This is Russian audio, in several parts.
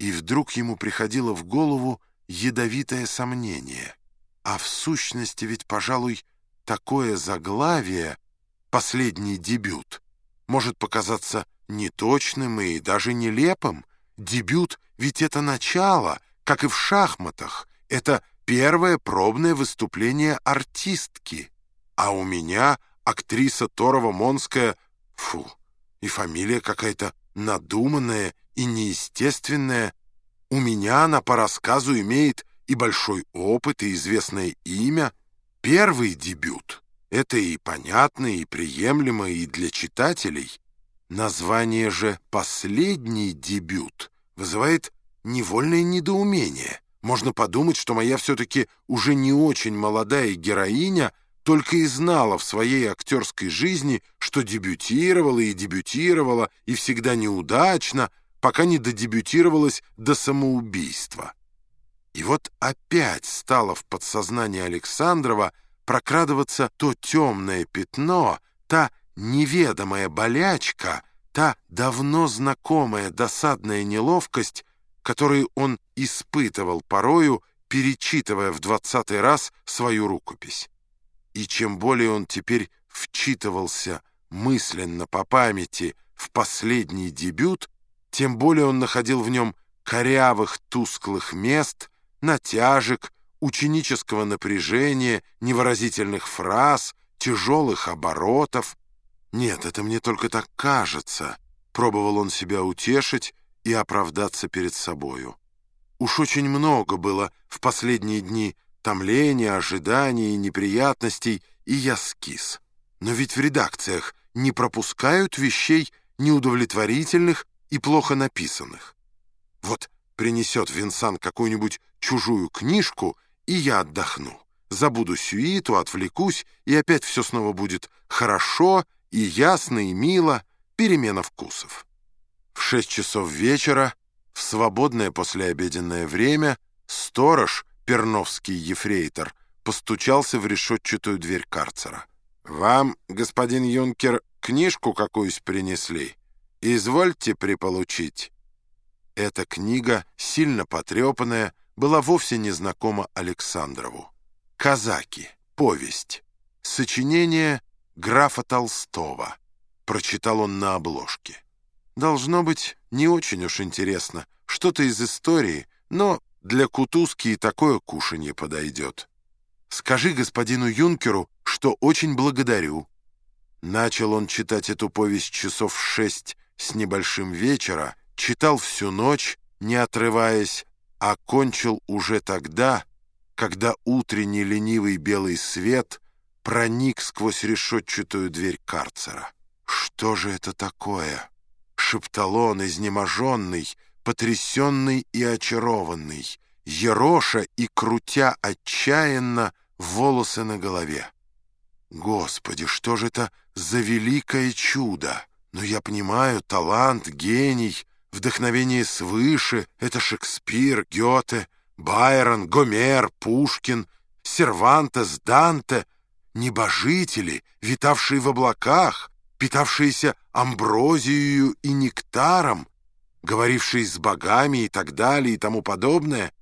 И вдруг ему приходило в голову ядовитое сомнение. А в сущности ведь, пожалуй, такое заглавие, последний дебют, может показаться неточным и даже нелепым. Дебют ведь это начало, как и в шахматах. Это первое пробное выступление артистки. А у меня актриса Торова-Монская, фу, и фамилия какая-то надуманная и неестественная. У меня она по рассказу имеет и большой опыт, и известное имя. Первый дебют — это и понятно, и приемлемо, и для читателей. Название же «последний дебют» вызывает невольное недоумение. Можно подумать, что моя все-таки уже не очень молодая героиня только и знала в своей актерской жизни, что дебютировала и дебютировала, и всегда неудачно, пока не додебютировалась до самоубийства. И вот опять стало в подсознании Александрова прокрадываться то темное пятно, та неведомая болячка, та давно знакомая досадная неловкость, которую он испытывал порою, перечитывая в двадцатый раз свою рукопись. И чем более он теперь вчитывался мысленно по памяти в последний дебют, тем более он находил в нем корявых тусклых мест, натяжек, ученического напряжения, невыразительных фраз, тяжелых оборотов. Нет, это мне только так кажется, пробовал он себя утешить и оправдаться перед собою. Уж очень много было в последние дни томления, ожиданий, неприятностей, и я скис. Но ведь в редакциях не пропускают вещей неудовлетворительных и плохо написанных. Вот принесет Винсан какую-нибудь чужую книжку, и я отдохну. Забуду сюиту, отвлекусь, и опять все снова будет хорошо и ясно, и мило, перемена вкусов. В шесть часов вечера, в свободное послеобеденное время, сторож, перновский ефрейтор, постучался в решетчатую дверь карцера. «Вам, господин юнкер, книжку какую-то принесли? Извольте приполучить». Эта книга, сильно потрепанная, была вовсе не знакома Александрову. «Казаки. Повесть. Сочинение графа Толстого», — прочитал он на обложке. Должно быть, не очень уж интересно. Что-то из истории, но для кутузки и такое кушанье подойдет. Скажи господину юнкеру, что очень благодарю. Начал он читать эту повесть часов в шесть с небольшим вечера, читал всю ночь, не отрываясь, а кончил уже тогда, когда утренний ленивый белый свет проник сквозь решетчатую дверь карцера. Что же это такое? шептал он, изнеможенный, потрясенный и очарованный, ероша и крутя отчаянно волосы на голове. Господи, что же это за великое чудо? Но я понимаю, талант, гений, вдохновение свыше — это Шекспир, Гёте, Байрон, Гомер, Пушкин, Сервантес, Данте, небожители, витавшие в облаках, питавшиеся амброзией и нектаром, говорившие с богами и так далее и тому подобное.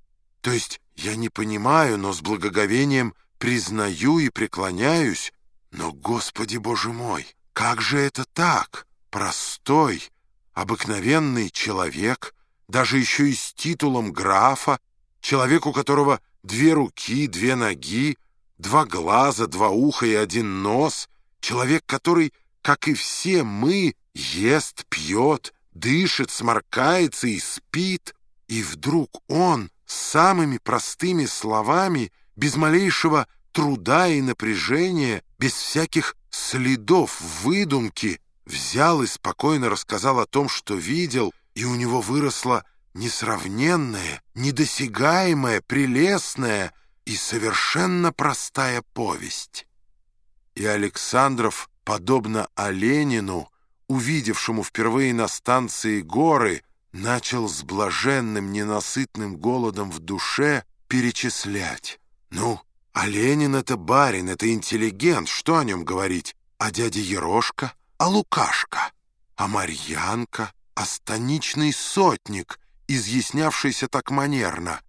То есть я не понимаю, но с благоговением признаю и преклоняюсь. Но, Господи Боже мой, как же это так? Простой, обыкновенный человек, даже еще и с титулом графа, человек, у которого две руки, две ноги, два глаза, два уха и один нос, человек, который как и все мы, ест, пьет, дышит, сморкается и спит, и вдруг он самыми простыми словами, без малейшего труда и напряжения, без всяких следов выдумки, взял и спокойно рассказал о том, что видел, и у него выросла несравненная, недосягаемая, прелестная и совершенно простая повесть. И Александров подобно Оленину, увидевшему впервые на станции горы, начал с блаженным ненасытным голодом в душе перечислять. Ну, а Ленин — это барин, это интеллигент, что о нем говорить? А дядя Ерошка? А Лукашка? А Марьянка? А станичный сотник? изъяснявшийся так манерно.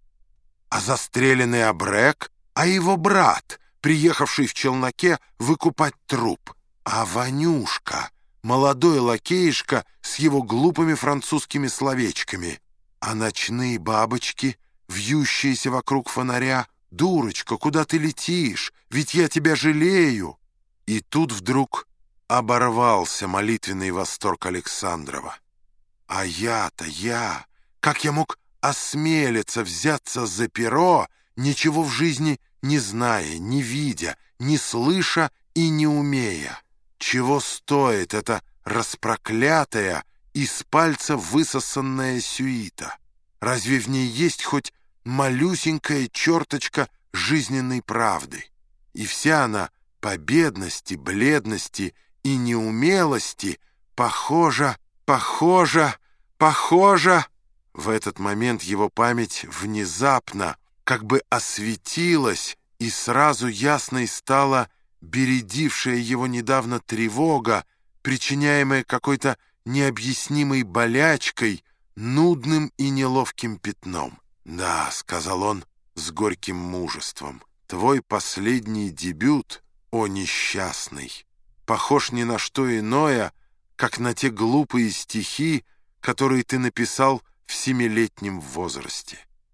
А застреленный Абрек, а его брат, приехавший в челноке выкупать труп. А Ванюшка, молодой лакеишка с его глупыми французскими словечками. А ночные бабочки, вьющиеся вокруг фонаря. «Дурочка, куда ты летишь? Ведь я тебя жалею!» И тут вдруг оборвался молитвенный восторг Александрова. А я-то, я, как я мог осмелиться взяться за перо, ничего в жизни не зная, не видя, не слыша и не умея? Чего стоит эта распроклятая, из пальца высосанная сюита? Разве в ней есть хоть малюсенькая черточка жизненной правды? И вся она по бедности, бледности и неумелости похожа Похоже, похоже... В этот момент его память внезапно как бы осветилась, и сразу ясной стала бередившая его недавно тревога, причиняемая какой-то необъяснимой болячкой, нудным и неловким пятном. «Да», — сказал он с горьким мужеством, — «твой последний дебют, о несчастный, похож ни на что иное, как на те глупые стихи, которые ты написал в семилетнем возрасте.